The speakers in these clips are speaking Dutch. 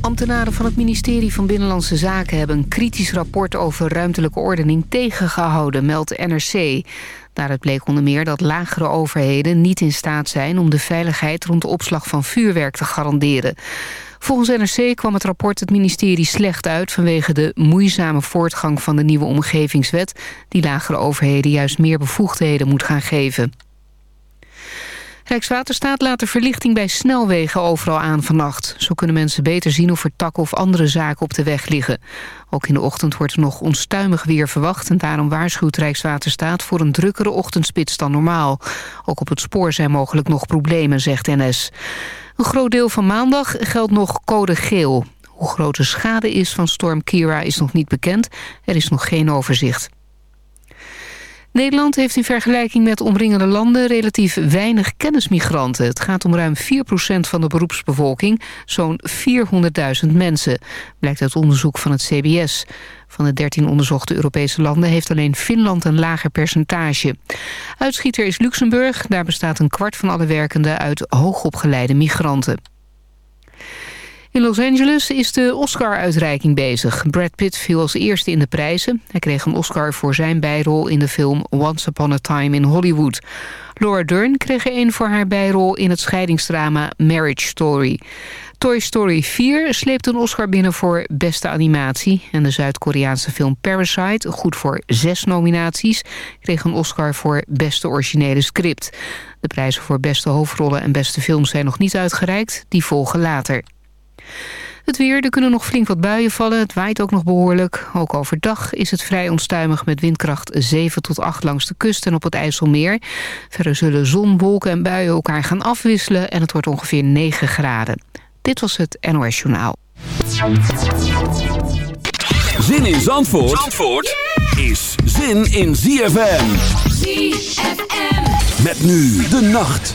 Ambtenaren van het ministerie van Binnenlandse Zaken... hebben een kritisch rapport over ruimtelijke ordening tegengehouden, meldt NRC. Daaruit bleek onder meer dat lagere overheden niet in staat zijn... om de veiligheid rond de opslag van vuurwerk te garanderen. Volgens NRC kwam het rapport het ministerie slecht uit... vanwege de moeizame voortgang van de nieuwe omgevingswet... die lagere overheden juist meer bevoegdheden moet gaan geven. Rijkswaterstaat laat de verlichting bij snelwegen overal aan vannacht. Zo kunnen mensen beter zien of er takken of andere zaken op de weg liggen. Ook in de ochtend wordt er nog onstuimig weer verwacht... en daarom waarschuwt Rijkswaterstaat voor een drukkere ochtendspits dan normaal. Ook op het spoor zijn mogelijk nog problemen, zegt NS. Een groot deel van maandag geldt nog code geel. Hoe groot de schade is van storm Kira is nog niet bekend. Er is nog geen overzicht. Nederland heeft in vergelijking met omringende landen relatief weinig kennismigranten. Het gaat om ruim 4% van de beroepsbevolking, zo'n 400.000 mensen, blijkt uit onderzoek van het CBS. Van de 13 onderzochte Europese landen heeft alleen Finland een lager percentage. Uitschieter is Luxemburg, daar bestaat een kwart van alle werkenden uit hoogopgeleide migranten. In Los Angeles is de Oscar-uitreiking bezig. Brad Pitt viel als eerste in de prijzen. Hij kreeg een Oscar voor zijn bijrol in de film Once Upon a Time in Hollywood. Laura Dern kreeg er een voor haar bijrol in het scheidingsdrama Marriage Story. Toy Story 4 sleept een Oscar binnen voor beste animatie. En de Zuid-Koreaanse film Parasite, goed voor zes nominaties... kreeg een Oscar voor beste originele script. De prijzen voor beste hoofdrollen en beste films zijn nog niet uitgereikt. Die volgen later. Het weer, er kunnen nog flink wat buien vallen. Het waait ook nog behoorlijk. Ook overdag is het vrij onstuimig met windkracht 7 tot 8 langs de kust en op het IJsselmeer. Verder zullen zon, wolken en buien elkaar gaan afwisselen en het wordt ongeveer 9 graden. Dit was het NOS Journaal. Zin in Zandvoort, Zandvoort is zin in ZFM. ZFM. Met nu de nacht.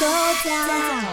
收下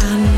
I'm.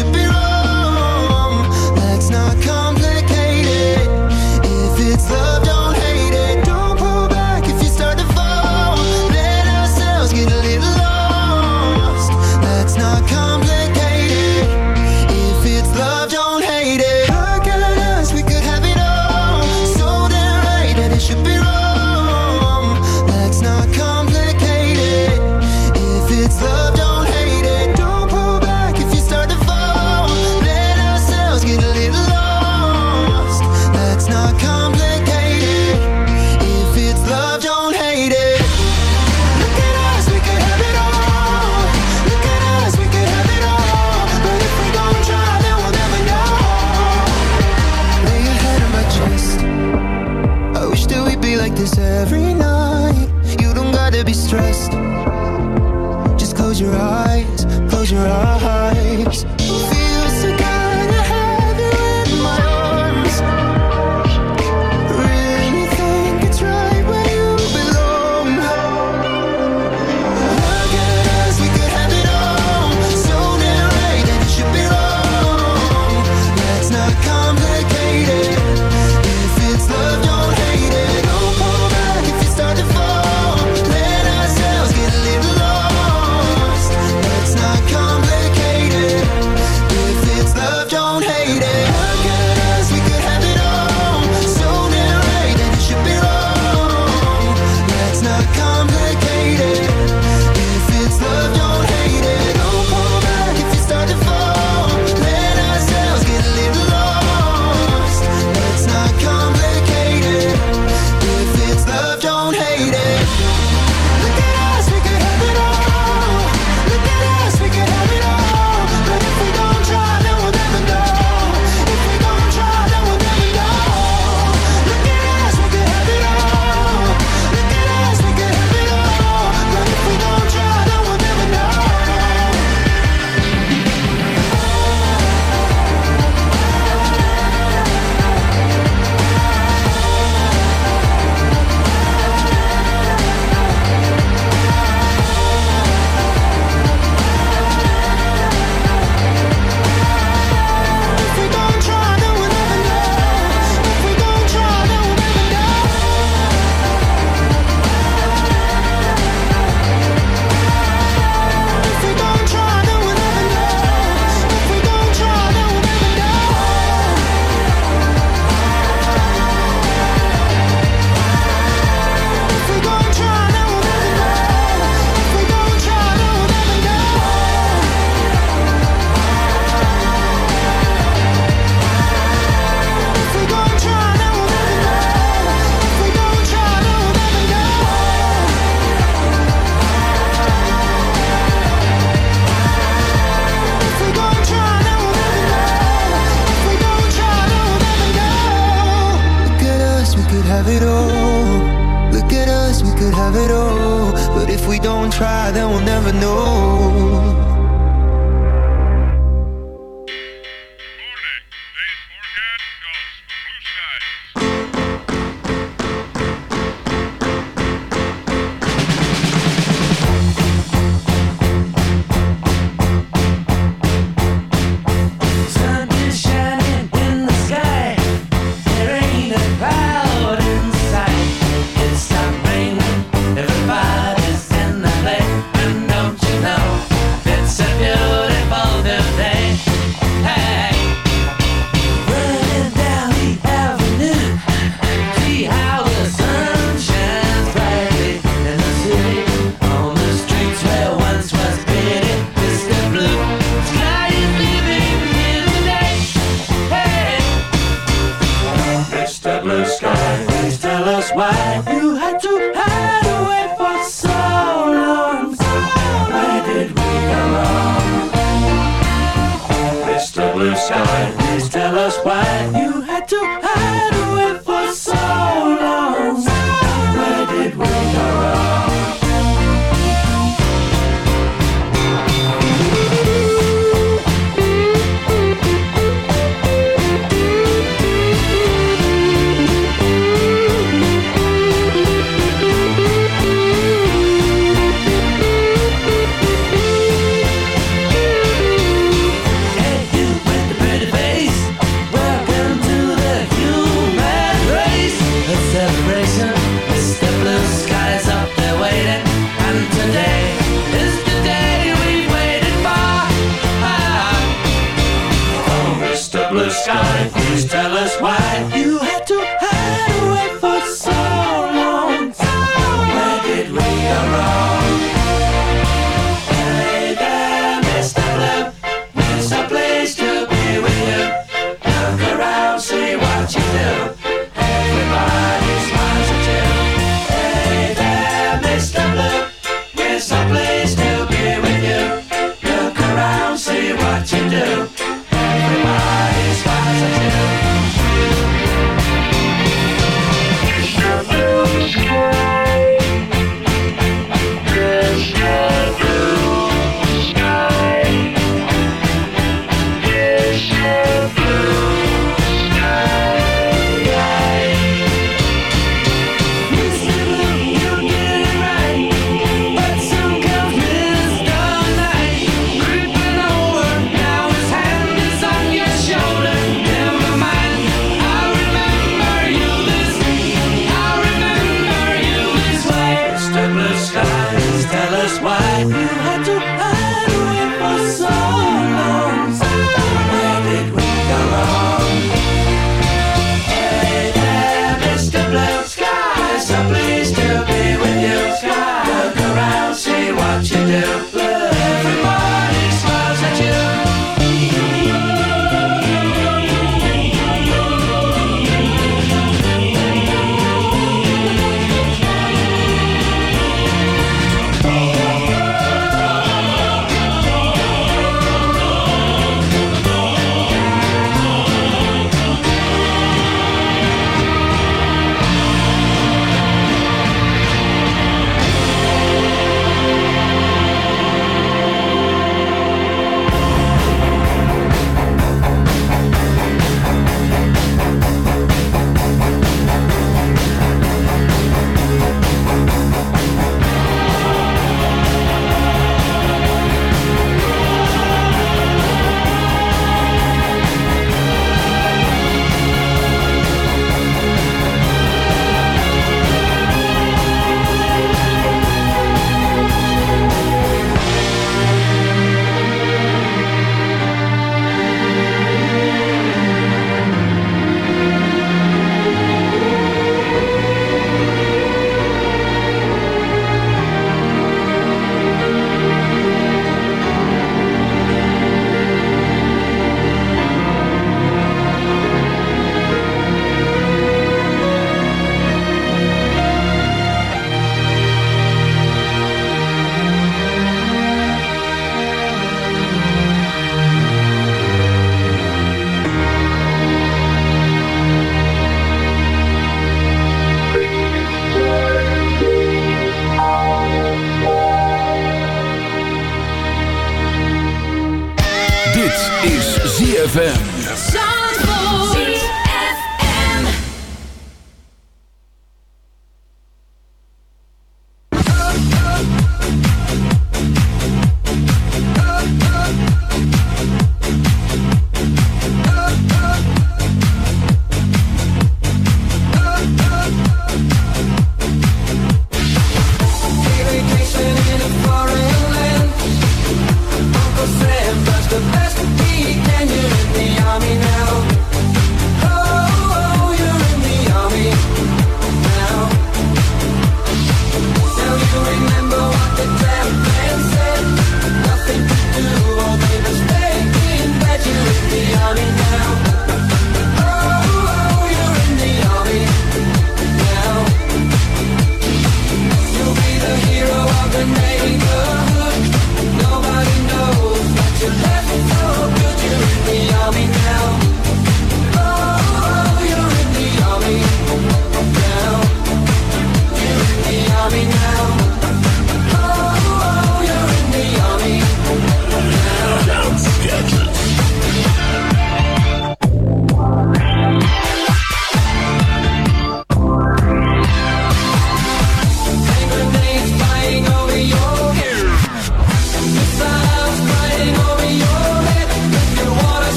should be wrong.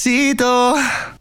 necesito.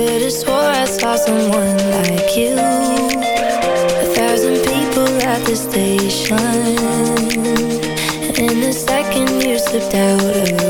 Could've swore I saw someone like you. A thousand people at the station. And the second you slipped out